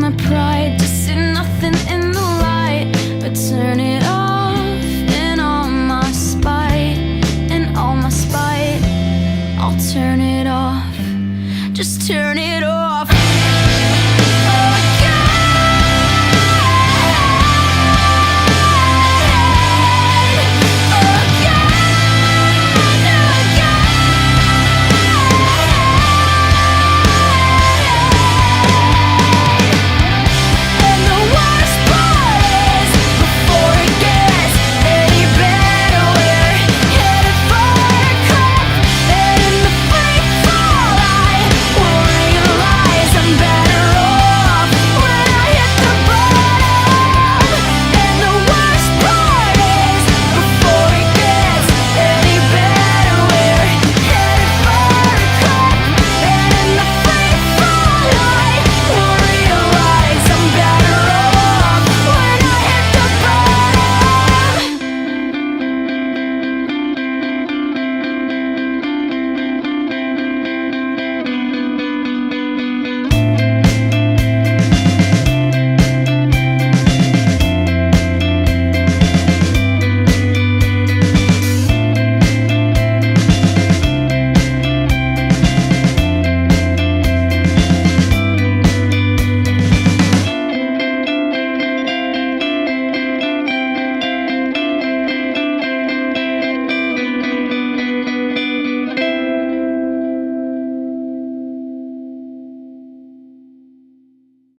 my pride to see nothing in the light, but turn it off and all my spite, and all my spite. I'll turn it off, just turn it off.